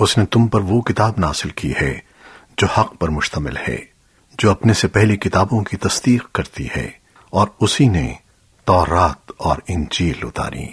اس نے تم پر وہ کتاب نازل کی ہے جو حق پر مشتمل ہے، جو اپنے سے پہلی کتابوں کی تصدیق کرتی ہے، اور اسی نے تورات اور انجیل اتاری۔